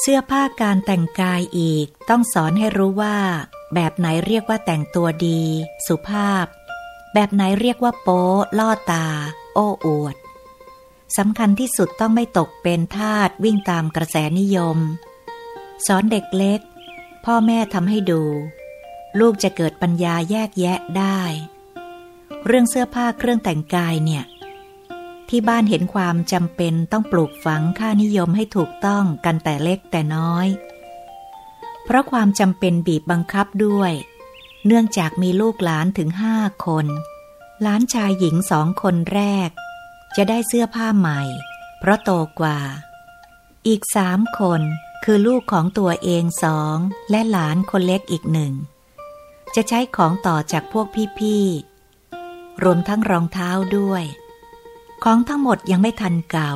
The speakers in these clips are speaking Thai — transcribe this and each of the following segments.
เสื้อผ้าการแต่งกายอีก ต้องสอนให้รู้ว่า แบบไหนเรียกว่าแต่งตัวดี สุภาพ แบบไหนเรียกว่าโป๊ล่อตา โอ้อวดสำคัญที่สุดต้องไม่ตกเป็นทาสวิ่งตามกระแสนิยม สอนเด็กเล็ก พ่อแม่ทำให้ดู ลูกจะเกิดปัญญาแยกแยะได้ เรื่องเสื้อผ้าเครื่องแต่งกายเนี่ย ที่บ้านเห็นความจำเป็นต้องปลูกฝังค่านิยมให้ถูกต้องกันแต่เล็กแต่น้อย เพราะความจำเป็นบีบบังคับด้วย เนื่องจากมีลูกหลานถึงห้าคน หลานชายหญิงสองคนแรก จะได้เสื้อผ้าใหม่ เพราะโตกว่า อีกสามคนคือลูกของตัวเองสองและหลานคนเล็กอีกหนึ่ง จะใช้ของต่อจากพวกพี่ๆรวมทั้งรองเท้าด้วย ของทั้งหมดยังไม่ทันเก่า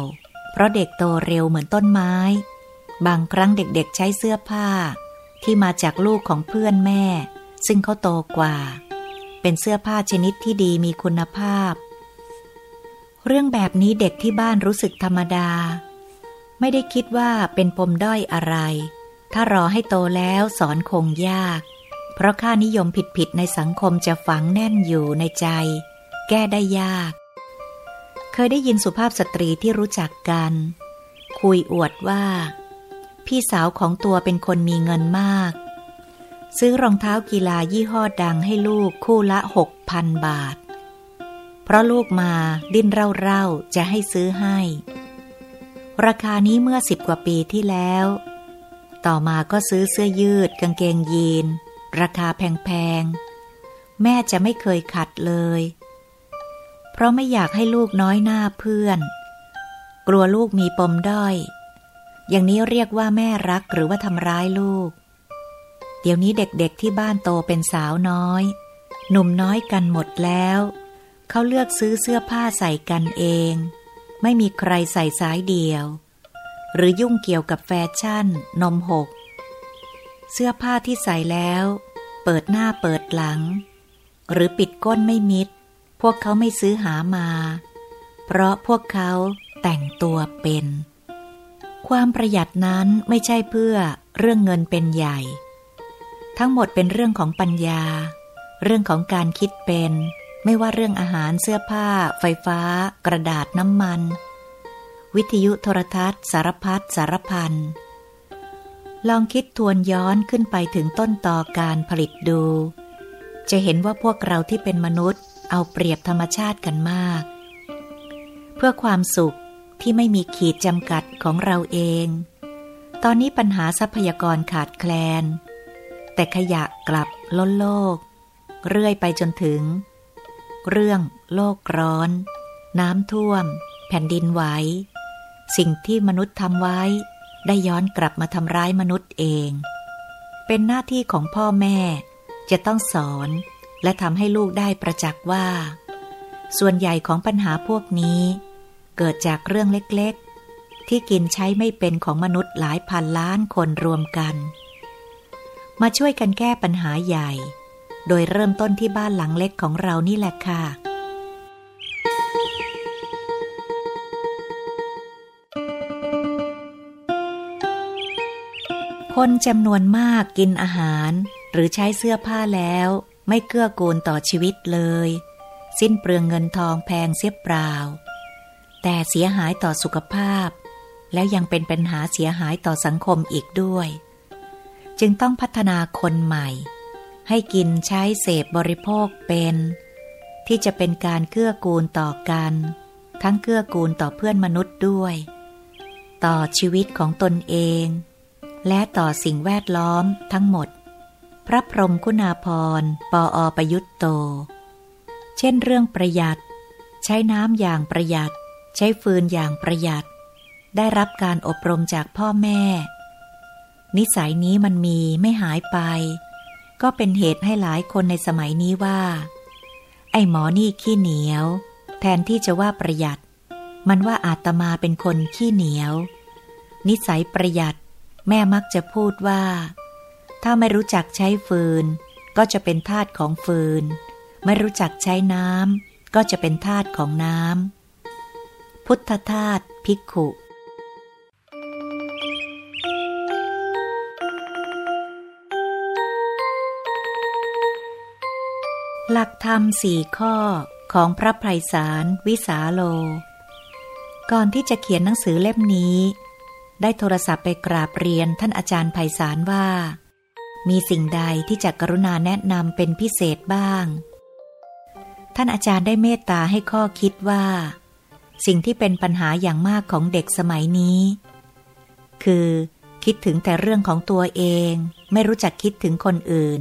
เพราะเด็กโตเร็วเหมือนต้นไม้ บางครั้งเด็กๆใช้เสื้อผ้า ที่มาจากลูกของเพื่อนแม่ ซึ่งเขาโตกว่า เป็นเสื้อผ้าชนิดที่ดีมีคุณภาพ เรื่องแบบนี้เด็กที่บ้านรู้สึกธรรมดา ไม่ได้คิดว่าเป็นปมด้อยอะไร ถ้ารอให้โตแล้วสอนคงยาก เพราะค่านิยมผิดๆในสังคมจะฝังแน่นอยู่ในใจ แก้ได้ยาก เคยได้ยินสุภาพสตรีที่รู้จักกัน คุยอวดว่า พี่สาวของตัวเป็นคนมีเงินมาก ซื้อรองเท้ากีฬายี่ห้อดังให้ลูกคู่ละหกพันบาท เพราะลูกมาดิ้นเร่าๆ จะให้ซื้อให้ ราคานี้เมื่อสิบกว่าปีที่แล้ว ต่อมาก็ซื้อเสื้อยืดกางเกงยีน ราคาแพงๆ แม่จะไม่เคยขัดเลย เพราะไม่อยากให้ลูกน้อยหน้าเพื่อน กลัวลูกมีปมด้อย อย่างนี้เรียกว่าแม่รักหรือว่าทำร้ายลูก เดี๋ยวนี้เด็กๆที่บ้านโตเป็นสาวน้อย หนุ่มน้อยกันหมดแล้ว เขาเลือกซื้อเสื้อผ้าใส่กันเอง ไม่มีใครใส่สายเดียว หรือยุ่งเกี่ยวกับแฟชั่น นมหก เสื้อผ้าที่ใส่แล้ว เปิดหน้าเปิดหลัง หรือปิดก้นไม่มิด วกเขาไม่ซื้อหามา เพราะพวกเขาแต่งตัวเป็น ความประหยัดนั้นไม่ใช่เพื่อเรื่องเงินเป็นใหญ่ ทั้งหมดเป็นเรื่องของปัญญา เรื่องของการคิดเป็น ไม่ว่าเรื่องอาหารเสื้อผ้า ไฟฟ้า กระดาษน้ำมัน วิทยุโทรทัศน์ สารพัดสารพันลองคิดทวนย้อนขึ้นไปถึงต้นต่อการผลิตดู จะเห็นว่าพวกเราที่เป็นมนุษย์ เอาเปรียบธรรมชาติกันมาก เพื่อความสุขที่ไม่มีขีดจำกัดของเราเอง ตอนนี้ปัญหาทรัพยากรขาดแคลน แต่ขยะกลับล้นโลก เรื่อยไปจนถึง เรื่องโลกร้อน น้ำท่วม แผ่นดินไหว สิ่งที่มนุษย์ทำไว้ ได้ย้อนกลับมาทำร้ายมนุษย์เอง เป็นหน้าที่ของพ่อแม่จะต้องสอน และทำให้ลูกได้ประจักษ์ว่า ส่วนใหญ่ของปัญหาพวกนี้ เกิดจากเรื่องเล็กๆ ที่กินใช้ไม่เป็นของมนุษย์หลายพันล้านคนรวมกัน มาช่วยกันแก้ปัญหาใหญ่ โดยเริ่มต้นที่บ้านหลังเล็กของเรานี่แหละค่ะคนจำนวนมากกินอาหาร หรือใช้เสื้อผ้าแล้ว ไม่เกื้อกูลต่อชีวิตเลย สิ้นเปลืองเงินทองแพงเสียเปล่า แต่เสียหายต่อสุขภาพ แล้วยังเป็นปัญหาเสียหายต่อสังคมอีกด้วย จึงต้องพัฒนาคนใหม่ ให้กินใช้เสพบริโภคเป็น ที่จะเป็นการเกื้อกูลต่อกัน ทั้งเกื้อกูลต่อเพื่อนมนุษย์ด้วย ต่อชีวิตของตนเอง และต่อสิ่งแวดล้อมทั้งหมด พระพรหมคุณาพรปออประยุตโต เช่นเรื่องประหยัด ใช้น้ำอย่างประหยัด ใช้ฟืนอย่างประหยัด ได้รับการอบรมจากพ่อแม่ นิสัยนี้มันมีไม่หายไป ก็เป็นเหตุให้หลายคนในสมัยนี้ว่า ไอ้หมอนี่ขี้เหนียว แทนที่จะว่าประหยัด มันว่าอาตมาเป็นคนขี้เหนียว นิสัยประหยัด แม่มักจะพูดว่า ถ้าไม่รู้จักใช้ฟืน ก็จะเป็นธาตุของฟืน ไม่รู้จักใช้น้ำก็จะเป็นธาตุของน้ำพุทธธาตุพิกขุหลักธรรมสี่ข้อของพระไพศาลวิสาโล ก่อนที่จะเขียนหนังสือเล่มนี้ ได้โทรศัพท์ไปกราบเรียนท่านอาจารย์ไพศาลว่า มีสิ่งใดที่จะกรุณาแนะนำเป็นพิเศษบ้าง ท่านอาจารย์ได้เมตตาให้ข้อคิดว่า สิ่งที่เป็นปัญหาอย่างมากของเด็กสมัยนี้ คือคิดถึงแต่เรื่องของตัวเอง ไม่รู้จักคิดถึงคนอื่น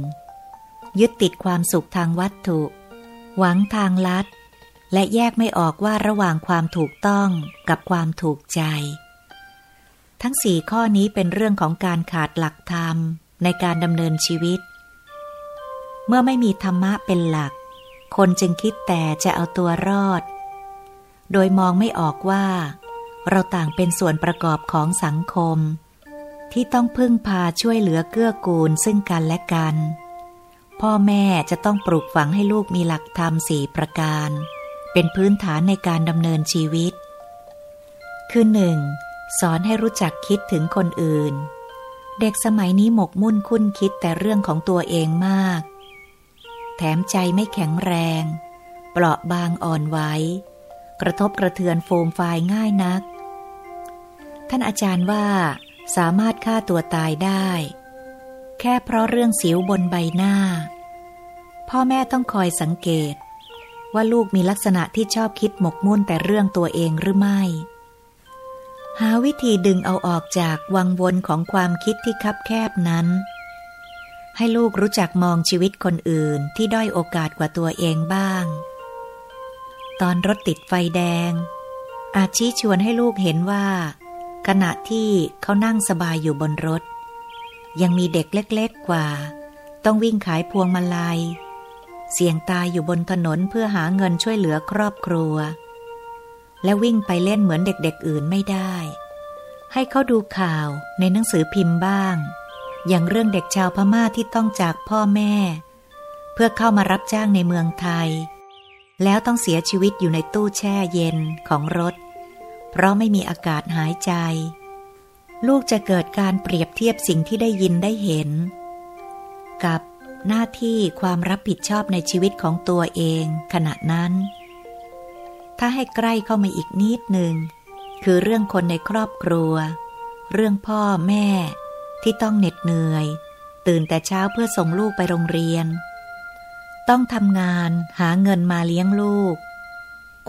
ยึดติดความสุขทางวัตถุ หวังทางลัด และแยกไม่ออกว่าระหว่างความถูกต้องกับความถูกใจ ทั้งสี่ข้อนี้เป็นเรื่องของการขาดหลักธรรม ในการดำเนินชีวิต เมื่อไม่มีธรรมะเป็นหลัก คนจึงคิดแต่จะเอาตัวรอด โดยมองไม่ออกว่า เราต่างเป็นส่วนประกอบของสังคม ที่ต้องพึ่งพาช่วยเหลือเกื้อกูลซึ่งกันและกัน พ่อแม่จะต้องปลูกฝังให้ลูกมีหลักธรรมสี่ประการ เป็นพื้นฐานในการดำเนินชีวิต คือหนึ่งสอนให้รู้จักคิดถึงคนอื่น เด็กสมัยนี้หมกมุ่นคุ้นคิดแต่เรื่องของตัวเองมาก แถมใจไม่แข็งแรง เปราะบางอ่อนไหวกระทบกระเทือนโฟมไฟง่ายนัก ท่านอาจารย์ว่าสามารถฆ่าตัวตายได้ แค่เพราะเรื่องสิวบนใบหน้า พ่อแม่ต้องคอยสังเกต ว่าลูกมีลักษณะที่ชอบคิดหมกมุ่นแต่เรื่องตัวเองหรือไม่ หาวิธีดึงเอาออกจากวังวนของความคิดที่คับแคบนั้น ให้ลูกรู้จักมองชีวิตคนอื่นที่ด้อยโอกาสกว่าตัวเองบ้าง ตอนรถติดไฟแดง อาจชี้ชวนให้ลูกเห็นว่า ขณะที่เขานั่งสบายอยู่บนรถ ยังมีเด็กเล็กๆกว่า ต้องวิ่งขายพวงมาลัย เสี่ยงตายอยู่บนถนนเพื่อหาเงินช่วยเหลือครอบครัว และวิ่งไปเล่นเหมือนเด็กๆอื่นไม่ได้ ให้เขาดูข่าวในหนังสือพิมพ์บ้าง อย่างเรื่องเด็กชาวพม่าที่ต้องจากพ่อแม่ เพื่อเข้ามารับจ้างในเมืองไทย แล้วต้องเสียชีวิตอยู่ในตู้แช่เย็นของรถ เพราะไม่มีอากาศหายใจ ลูกจะเกิดการเปรียบเทียบสิ่งที่ได้ยินได้เห็น กับหน้าที่ความรับผิดชอบในชีวิตของตัวเองขณะนั้น ถ้าให้ใกล้เข้ามาอีกนิดหนึ่ง คือเรื่องคนในครอบครัว เรื่องพ่อแม่ ที่ต้องเหน็ดเหนื่อย ตื่นแต่เช้าเพื่อส่งลูกไปโรงเรียน ต้องทำงานหาเงินมาเลี้ยงลูก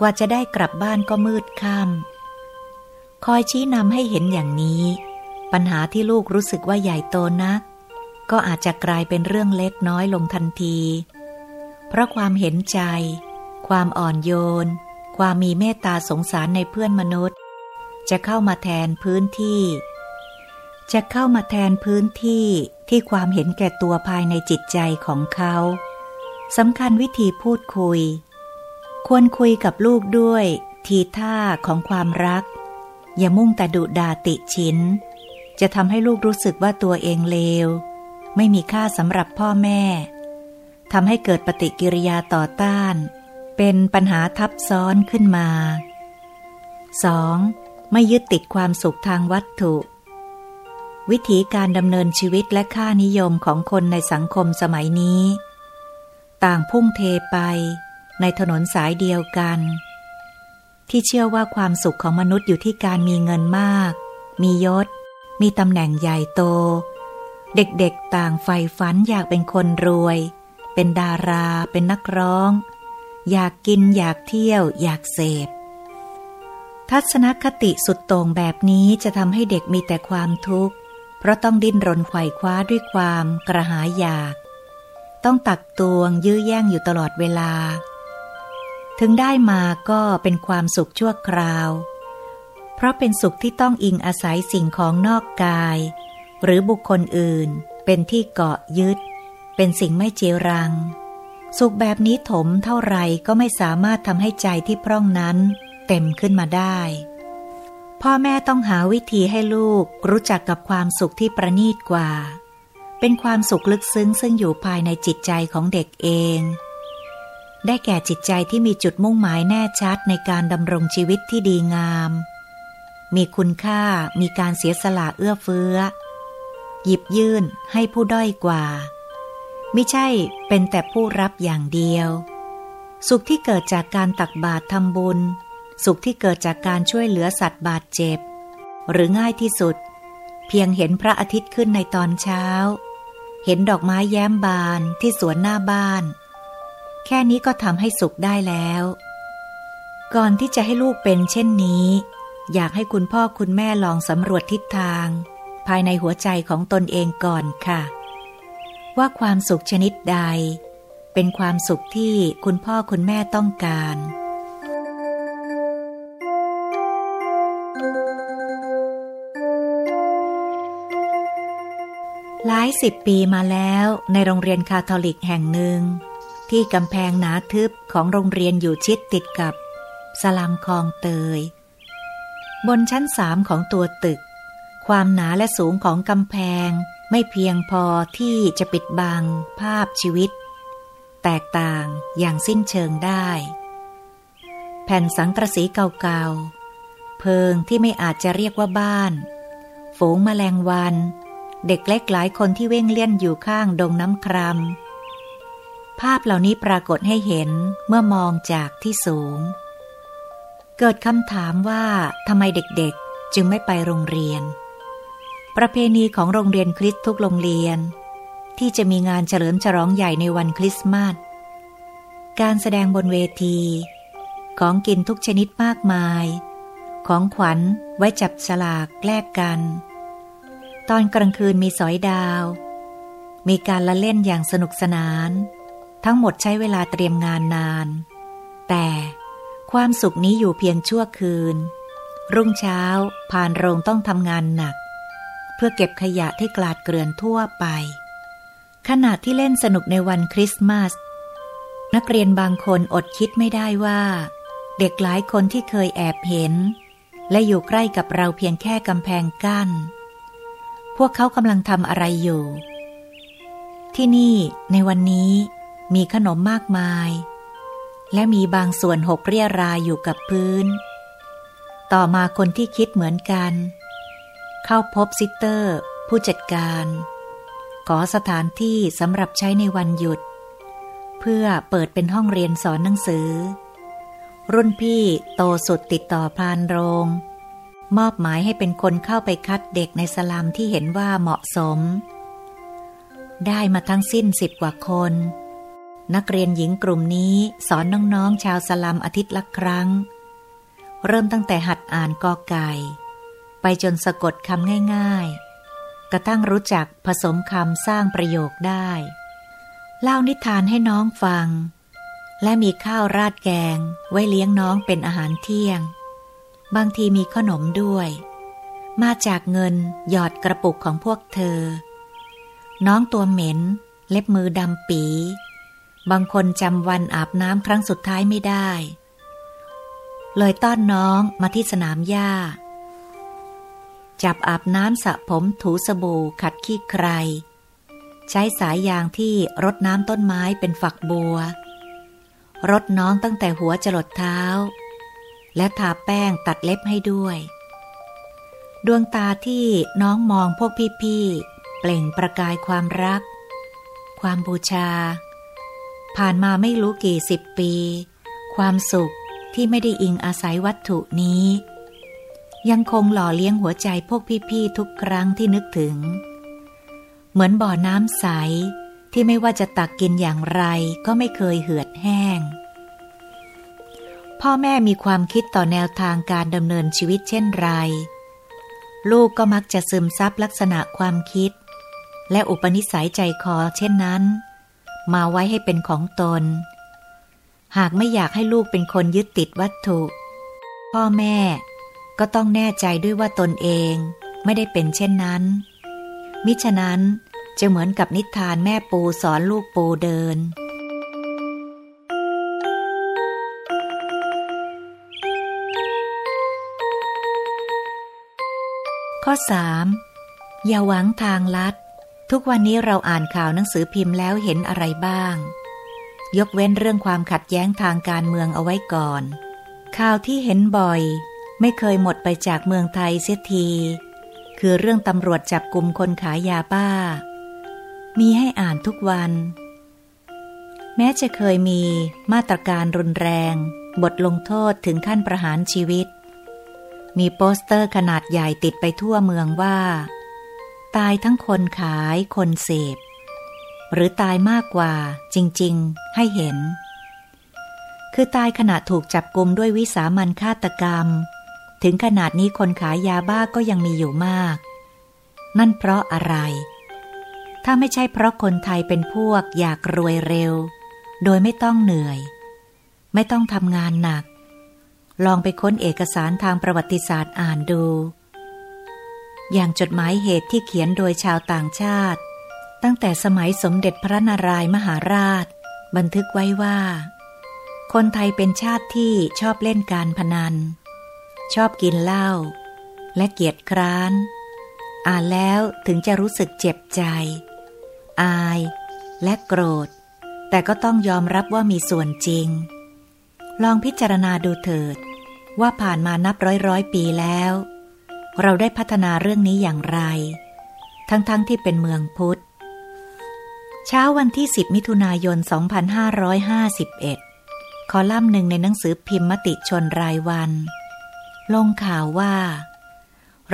กว่าจะได้กลับบ้านก็มืดค่ำคอยชี้นำให้เห็นอย่างนี้ ปัญหาที่ลูกรู้สึกว่าใหญ่โตนัก ก็อาจจะกลายเป็นเรื่องเล็กน้อยลงทันที เพราะความเห็นใจ ความอ่อนโยน ความมีเมตตาสงสารในเพื่อนมนุษย์ จะเข้ามาแทนพื้นที่ จะเข้ามาแทนพื้นที่ที่ความเห็นแก่ตัวภายในจิตใจของเขาสำคัญวิธีพูดคุย ควรคุยกับลูกด้วยทีท่าของความรัก อย่ามุ่งแต่ดุดาติชินจะทำให้ลูกรู้สึกว่าตัวเองเลว ไม่มีค่าสำหรับพ่อแม่ทำให้เกิดปฏิกิริยาต่อต้าน เป็นปัญหาทับซ้อนขึ้นมา 2. ไม่ยึดติดความสุขทางวัตถุ วิธีการดำเนินชีวิตและค่านิยมของคนในสังคมสมัยนี้ ต่างพุ่งเทไปในถนนสายเดียวกัน ที่เชื่อว่าความสุขของมนุษย์อยู่ที่การมีเงินมาก มียศ มีตำแหน่งใหญ่โต เด็กๆต่างใฝ่ฝันอยากเป็นคนรวย เป็นดารา เป็นนักร้อง อยากกินอยากเที่ยว อยากเสพ ทัศนคติสุดโต่งแบบนี้จะทำให้เด็กมีแต่ความทุกข์ เพราะต้องดิ้นรนไขว่คว้าด้วยความกระหายอยาก ต้องตักตวงยื้อแย่งอยู่ตลอดเวลา ถึงได้มาก็เป็นความสุขชั่วคราว เพราะเป็นสุขที่ต้องอิงอาศัยสิ่งของนอกกาย หรือบุคคลอื่น เป็นที่เกาะยึด เป็นสิ่งไม่เจรัง สุขแบบนี้ถมเท่าไรก็ไม่สามารถทำให้ใจที่พร่องนั้นเต็มขึ้นมาได้ พ่อแม่ต้องหาวิธีให้ลูกรู้จักกับความสุขที่ประณีตกว่า เป็นความสุขลึกซึ้งซึ่งอยู่ภายในจิตใจของเด็กเอง ได้แก่จิตใจที่มีจุดมุ่งหมายแน่ชัดในการดำรงชีวิตที่ดีงาม มีคุณค่ามีการเสียสละเอื้อเฟื้อ หยิบยื่นให้ผู้ด้อยกว่า ไม่ใช่เป็นแต่ผู้รับอย่างเดียว สุขที่เกิดจากการตักบาตรทำบุญ สุขที่เกิดจากการช่วยเหลือสัตว์บาดเจ็บ หรือง่ายที่สุด เพียงเห็นพระอาทิตย์ขึ้นในตอนเช้า เห็นดอกไม้แย้มบานที่สวนหน้าบ้าน แค่นี้ก็ทำให้สุขได้แล้ว ก่อนที่จะให้ลูกเป็นเช่นนี้ อยากให้คุณพ่อคุณแม่ลองสำรวจทิศทาง ภายในหัวใจของตนเองก่อนค่ะ ว่าความสุขชนิดใด เป็นความสุขที่คุณพ่อคุณแม่ต้องการ หลายสิบปีมาแล้วในโรงเรียนคาทอลิกแห่งหนึ่ง ที่กำแพงหนาทึบของโรงเรียนอยู่ชิดติดกับสลัมคลองเตย บนชั้นสามของตัวตึก ความหนาและสูงของกำแพง ไม่เพียงพอที่จะปิดบังภาพชีวิต แตกต่างอย่างสิ้นเชิงได้ แผ่นสังกะสีเก่าๆ เพิงที่ไม่อาจจะเรียกว่าบ้าน ฝูงแมลงวัน เด็กเล็กหลายคนที่เว่งเลี่ยนอยู่ข้างดงน้ำครามภาพเหล่านี้ปรากฏให้เห็นเมื่อมองจากที่สูง เกิดคำถามว่าทำไมเด็กๆจึงไม่ไปโรงเรียน ประเพณีของโรงเรียนคริสต์ทุกโรงเรียน ที่จะมีงานเฉลิมฉลองใหญ่ในวันคริสต์มาส การแสดงบนเวที ของกินทุกชนิดมากมาย ของขวัญไว้จับฉลากแลกกัน ตอนกลางคืนมีสอยดาว มีการละเล่นอย่างสนุกสนาน ทั้งหมดใช้เวลาเตรียมงานนาน แต่ความสุขนี้อยู่เพียงชั่วคืน รุ่งเช้าผ่านโรงต้องทำงานหนัก เพื่อเก็บขยะที่กลาดเกลื่อนทั่วไป ขณะที่เล่นสนุกในวันคริสต์มาส นักเรียนบางคนอดคิดไม่ได้ว่า เด็กหลายคนที่เคยแอบเห็น และอยู่ใกล้กับเราเพียงแค่กำแพงกั้น พวกเขากำลังทำอะไรอยู่ ที่นี่ในวันนี้มีขนมมากมาย และมีบางส่วนหกเรียรายอยู่กับพื้น ต่อมาคนที่คิดเหมือนกัน เข้าพบซิสเตอร์ ผู้จัดการ ขอสถานที่สำหรับใช้ในวันหยุด เพื่อเปิดเป็นห้องเรียนสอนหนังสือ รุ่นพี่โตสุดติดต่อพานโรง มอบหมายให้เป็นคนเข้าไปคัดเด็กในสลัมที่เห็นว่าเหมาะสม ได้มาทั้งสิ้นสิบกว่าคน นักเรียนหญิงกลุ่มนี้สอนน้องๆชาวสลัมอาทิตย์ละครั้ง เริ่มตั้งแต่หัดอ่านกอไก่ ไปจนสะกดคำง่ายๆ กระทั่งรู้จักผสมคำสร้างประโยคได้ เล่านิทานให้น้องฟัง และมีข้าวราดแกงไว้เลี้ยงน้องเป็นอาหารเที่ยง บางทีมีขนมด้วย มาจากเงินหยอดกระปุกของพวกเธอ น้องตัวเหม็น เล็บมือดำปี บางคนจำวันอาบน้ำครั้งสุดท้ายไม่ได้ เลยต้อนน้องมาที่สนามหญ้า จับอาบน้ำสระผมถูสบู่ขัดขี้ใคร ใช้สายยางที่รดน้ำต้นไม้เป็นฝักบัว รดน้องตั้งแต่หัวจรดเท้า และทาแป้งตัดเล็บให้ด้วย ดวงตาที่น้องมองพวกพี่ๆ เปล่งประกายความรัก ความบูชา ผ่านมาไม่รู้กี่สิบปี ความสุขที่ไม่ได้อิงอาศัยวัตถุนี้ ยังคงหล่อเลี้ยงหัวใจพวกพี่ๆทุกครั้งที่นึกถึง เหมือนบ่อน้ำใสที่ไม่ว่าจะตักกินอย่างไรก็ไม่เคยเหือดแห้ง พ่อแม่มีความคิดต่อแนวทางการดำเนินชีวิตเช่นไร ลูกก็มักจะซึมซับลักษณะความคิด และอุปนิสัยใจคอเช่นนั้น มาไว้ให้เป็นของตน หากไม่อยากให้ลูกเป็นคนยึดติดวัตถุ พ่อแม่ ก็ต้องแน่ใจด้วยว่าตนเองไม่ได้เป็นเช่นนั้น มิฉะนั้นจะเหมือนกับนิทานแม่ปูสอนลูกปูเดิน ข้อ 3. อย่าหวังทางลัด ทุกวันนี้เราอ่านข่าวหนังสือพิมพ์แล้วเห็นอะไรบ้าง ยกเว้นเรื่องความขัดแย้งทางการเมืองเอาไว้ก่อน ข่าวที่เห็นบ่อย ไม่เคยหมดไปจากเมืองไทยเสียที คือเรื่องตำรวจจับกลุ่มคนขายยาบ้า มีให้อ่านทุกวัน แม้จะเคยมีมาตรการรุนแรง บทลงโทษถึงขั้นประหารชีวิต มีโปสเตอร์ขนาดใหญ่ติดไปทั่วเมืองว่า ตายทั้งคนขายคนเสพ หรือตายมากกว่าจริง ๆ ให้เห็นคือตายขณะถูกจับกลุมด้วยวิสามันฆาตกรรม ถึงขนาดนี้คนขายยาบ้าก็ยังมีอยู่มาก นั่นเพราะอะไร ถ้าไม่ใช่เพราะคนไทยเป็นพวกอยากรวยเร็ว โดยไม่ต้องเหนื่อย ไม่ต้องทำงานหนัก ลองไปค้นเอกสารทางประวัติศาสตร์อ่านดู อย่างจดหมายเหตุที่เขียนโดยชาวต่างชาติ ตั้งแต่สมัยสมเด็จพระนารายมหาราช บันทึกไว้ว่า คนไทยเป็นชาติที่ชอบเล่นการพนัน ชอบกินเหล้าและเกียจคร้าน อ่านแล้วถึงจะรู้สึกเจ็บใจ อายและโกรธ แต่ก็ต้องยอมรับว่ามีส่วนจริง ลองพิจารณาดูเถิด ว่าผ่านมานับร้อยร้อยปีแล้ว เราได้พัฒนาเรื่องนี้อย่างไร ทั้งๆทที่เป็นเมืองพุทธ เช้าวันที่ 10 มิถุนายน 2551 คอลัมน์หนึ่งในหนังสือพิมพ์มติชนรายวัน ลงข่าวว่า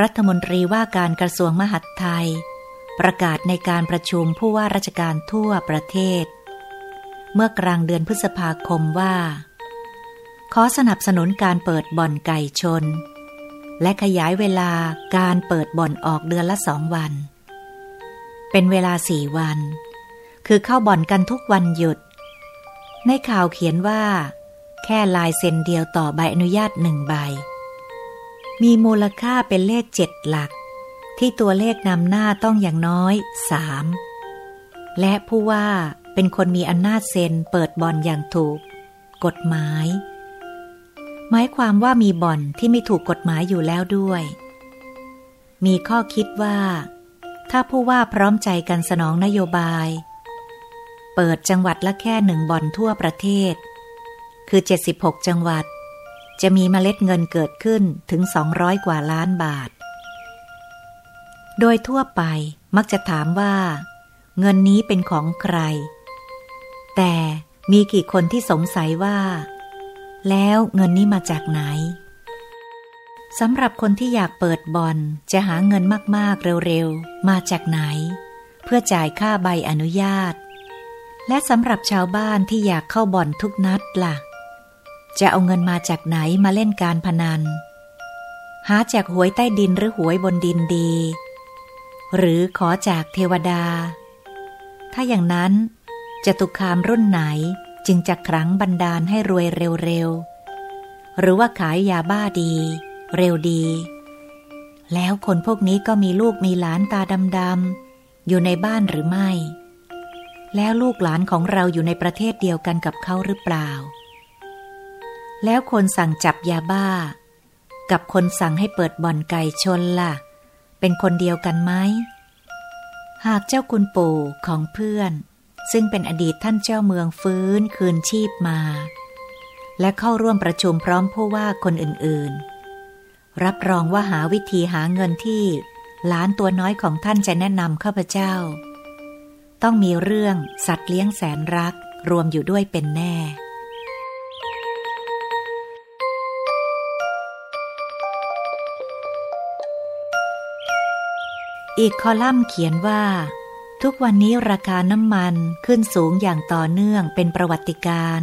รัฐมนตรีว่าการกระทรวงมหาดไทย ประกาศในการประชุมผู้ว่าราชการทั่วประเทศ เมื่อกลางเดือนพฤษภาคมว่า ขอสนับสนุนการเปิดบ่อนไก่ชน และขยายเวลาการเปิดบ่อนออกเดือนละสองวัน เป็นเวลาสี่วัน คือเข้าบ่อนกันทุกวันหยุด ในข่าวเขียนว่า แค่ลายเซ็นเดียวต่อใบอนุญาตหนึ่งใบ มีมูลค่าเป็นเลขเจ็ดหลัก ที่ตัวเลขนำหน้าต้องอย่างน้อยสามและผู้ว่าเป็นคนมีอำนาจเซ็นเปิดบ่อนอย่างถูก กฎหมาย หมายความว่ามีบ่อนที่ไม่ถูกกฎหมายอยู่แล้วด้วย มีข้อคิดว่า ถ้าผู้ว่าพร้อมใจกันสนองนโยบาย เปิดจังหวัดละแค่หนึ่งบ่อนทั่วประเทศ คือ 76 จังหวัด จะมีเมล็ดเงินเกิดขึ้นถึง 200 กว่าล้านบาท โดยทั่วไปมักจะถามว่า เงินนี้เป็นของใคร แต่มีกี่คนที่สงสัยว่า แล้วเงินนี้มาจากไหนสำหรับคนที่อยากเปิดบอลจะหาเงินมากๆเร็วๆ มาจากไหน เพื่อจ่ายค่าใบอนุญาต และสำหรับชาวบ้านที่อยากเข้าบ่อนทุกนัดละ่ะ จะเอาเงินมาจากไหนมาเล่นการพนัน หาจากหวยใต้ดินหรือหวยบนดินดี หรือขอจากเทวดา ถ้าอย่างนั้นจะตุคามรุ่นไหนจึงจะครั้งบันดาลให้รวยเร็วๆ หรือว่าขายยาบ้าดี เร็วดี แล้วคนพวกนี้ก็มีลูกมีหลานตาดำๆอยู่ในบ้านหรือไม่ แล้วลูกหลานของเราอยู่ในประเทศเดียวกันกับเขาหรือเปล่า แล้วคนสั่งจับยาบ้า กับคนสั่งให้เปิดบ่อนไก่ชนล่ะ เป็นคนเดียวกันไหม หากเจ้าคุณปู่ของเพื่อน ซึ่งเป็นอดีตท่านเจ้าเมืองฟื้นคืนชีพมา และเข้าร่วมประชุมพร้อมผู้ว่าคนอื่นๆ รับรองว่าหาวิธีหาเงินที่หลานตัวน้อยของท่านจะแนะนำข้าพเจ้า ต้องมีเรื่องสัตว์เลี้ยงแสนรักรวมอยู่ด้วยเป็นแน่ อีกคอลัมน์เขียนว่า ทุกวันนี้ราคาน้ำมันขึ้นสูงอย่างต่อเนื่องเป็นประวัติการ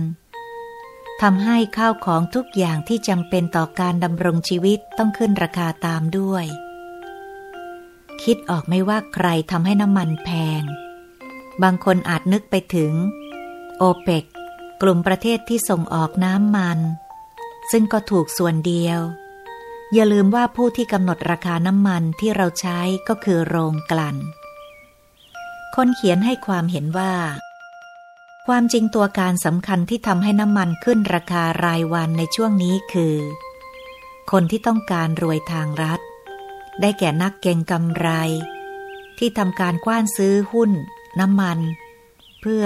ทำให้ข้าวของทุกอย่างที่จำเป็นต่อการดำรงชีวิตต้องขึ้นราคาตามด้วย คิดออกไม่ว่าใครทำให้น้ำมันแพง บางคนอาจนึกไปถึง โอเปกกลุ่มประเทศที่ส่งออกน้ำมัน ซึ่งก็ถูกส่วนเดียว อย่าลืมว่าผู้ที่กำหนดราคาน้ำมันที่เราใช้ก็คือโรงกลั่น คนเขียนให้ความเห็นว่า ความจริงตัวการสำคัญที่ทำให้น้ำมันขึ้นราคารายวันในช่วงนี้คือ คนที่ต้องการรวยทางรัฐ ได้แก่นักเก็งกำไร ที่ทำการกว้านซื้อหุ้น น้ำมัน เพื่อ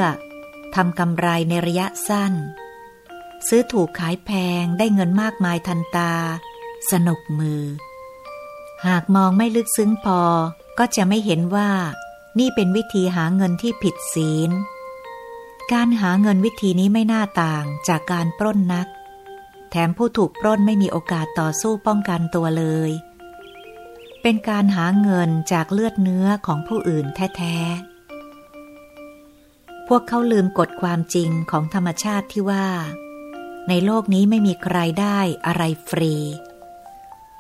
ทำกำไรในระยะสั้น ซื้อถูกขายแพงได้เงินมากมายทันตา สนุกมือ หากมองไม่ลึกซึ้งพอก็จะไม่เห็นว่า นี่เป็นวิธีหาเงินที่ผิดศีล การหาเงินวิธีนี้ไม่น่าต่างจากการปล้นนัก แถมผู้ถูกปล้นไม่มีโอกาสต่อสู้ป้องกันตัวเลย เป็นการหาเงินจากเลือดเนื้อของผู้อื่นแท้ๆ พวกเขาลืมกฎความจริงของธรรมชาติที่ว่า ในโลกนี้ไม่มีใครได้อะไรฟรี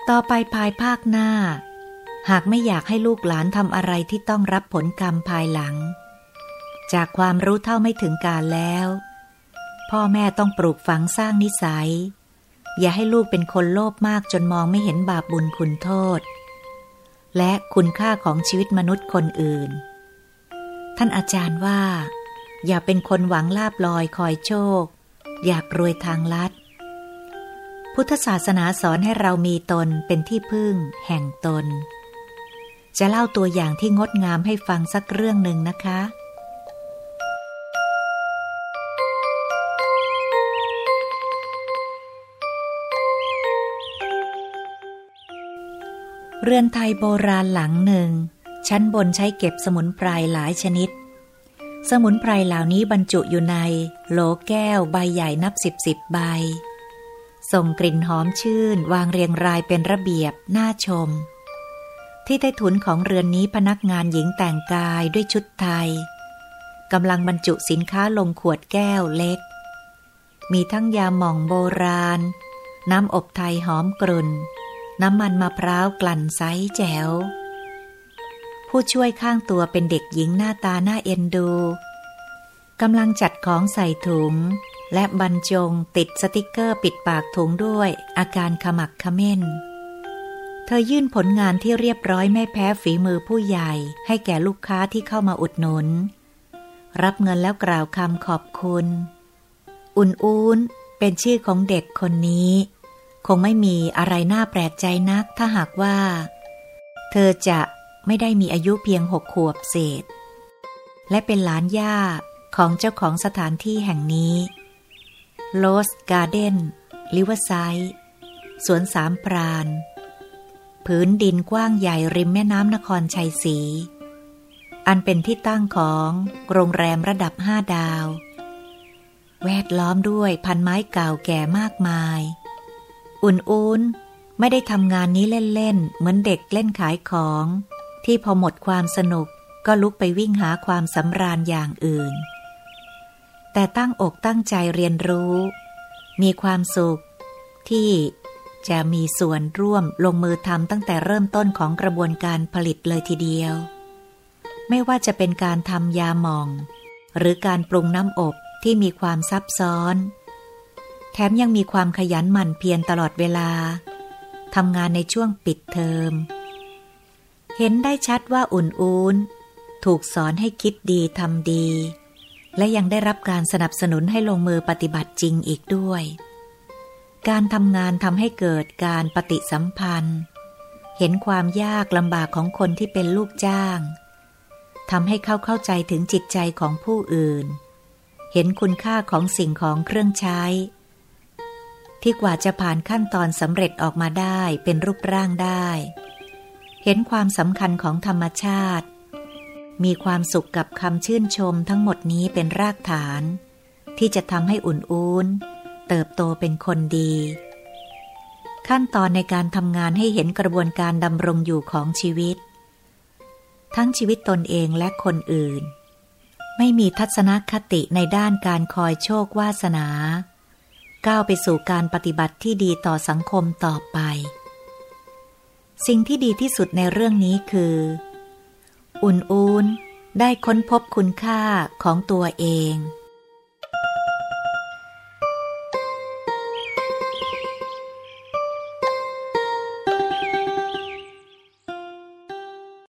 ต่อไปภายภาคหน้า หากไม่อยากให้ลูกหลานทำอะไรที่ต้องรับผลกรรมภายหลัง จากความรู้เท่าไม่ถึงการแล้ว พ่อแม่ต้องปลูกฝังสร้างนิสัย อย่าให้ลูกเป็นคนโลภมากจนมองไม่เห็นบาปบุญคุณโทษ และคุณค่าของชีวิตมนุษย์คนอื่น ท่านอาจารย์ว่า อย่าเป็นคนหวังลาบลอยคอยโชค อยากรวยทางลัด พุทธศาสนาสอนให้เรามีตนเป็นที่พึ่ง แห่งตน จะเล่าตัวอย่างที่งดงามให้ฟังสักเรื่องหนึ่งนะคะ เรือนไทยโบราณหลังหนึ่ง ชั้นบนใช้เก็บสมุนไพรหลายชนิด สมุนไพรเหล่านี้บรรจุอยู่ในโหลแก้วใบใหญ่นับสิบสิบใบ ส่งกลิ่นหอมชื่น วางเรียงรายเป็นระเบียบ น่าชม ที่ใต้ถุนของเรือนนี้พนักงานหญิงแต่งกายด้วยชุดไทยกำลังบรรจุสินค้าลงขวดแก้วเล็ก มีทั้งยาหม่องโบราณ น้ำอบไทยหอมกรุ่น น้ำมันมะพร้าวกลั่นไซแจ๋ว ผู้ช่วยข้างตัวเป็นเด็กหญิงหน้าตาหน้าเอ็นดูกำลังจัดของใส่ถุง และบรรจงติดสติกเกอร์ปิดปากถุงด้วยอาการขมักขม้น เธอยื่นผลงานที่เรียบร้อยไม่แพ้ฝีมือผู้ใหญ่ ให้แก่ลูกค้าที่เข้ามาอุดหนุน รับเงินแล้วกล่าวคำขอบคุณ อุ่นอูนเป็นชื่อของเด็กคนนี้ คงไม่มีอะไรน่าแปลกใจนักถ้าหากว่า เธอจะไม่ได้มีอายุเพียงหกขวบเศษ และเป็นหลานย่าของเจ้าของสถานที่แห่งนี้ Rose Garden Riverside สวนสามพรานผืนดินกว้างใหญ่ริมแม่น้ำนครชัยศรี อันเป็นที่ตั้งของโรงแรมระดับห้าดาว แวดล้อมด้วยพันไม้เก่าแก่มากมาย อุ่นอุนไม่ได้ทำงานนี้เล่นๆ เหมือนเด็กเล่นขายของ ที่พอหมดความสนุกก็ลุกไปวิ่งหาความสำราญอย่างอื่น แต่ตั้งอกตั้งใจเรียนรู้ มีความสุขที่จะมีส่วนร่วมลงมือทำตั้งแต่เริ่มต้นของกระบวนการผลิตเลยทีเดียว ไม่ว่าจะเป็นการทำยาหม่อง หรือการปรุงน้ำอบที่มีความซับซ้อน แถมยังมีความขยันหมั่นเพียรตลอดเวลาทำงานในช่วงปิดเทอม เห็นได้ชัดว่าอุ่นอูนถูกสอนให้คิดดีทำดี และยังได้รับการสนับสนุนให้ลงมือปฏิบัติจริงอีกด้วย การทำงานทำให้เกิดการปฏิสัมพันธ์ เห็นความยากลำบากของคนที่เป็นลูกจ้างทำให้เขาเข้าใจถึงจิตใจของผู้อื่น เห็นคุณค่าของสิ่งของเครื่องใช้ ที่กว่าจะผ่านขั้นตอนสำเร็จออกมาได้เป็นรูปร่างได้ เห็นความสำคัญของธรรมชาติ มีความสุขกับคำชื่นชมทั้งหมดนี้เป็นรากฐาน ที่จะทำให้อุ่นอุ้นเติบโตเป็นคนดี ขั้นตอนในการทำงานให้เห็นกระบวนการดำรงอยู่ของชีวิต ทั้งชีวิตตนเองและคนอื่น ไม่มีทัศนคติในด้านการคอยโชควาสนา ก้าวไปสู่การปฏิบัติที่ดีต่อสังคมต่อไป สิ่งที่ดีที่สุดในเรื่องนี้คือ อุ่นอูนได้ค้นพบคุณค่าของตัวเอง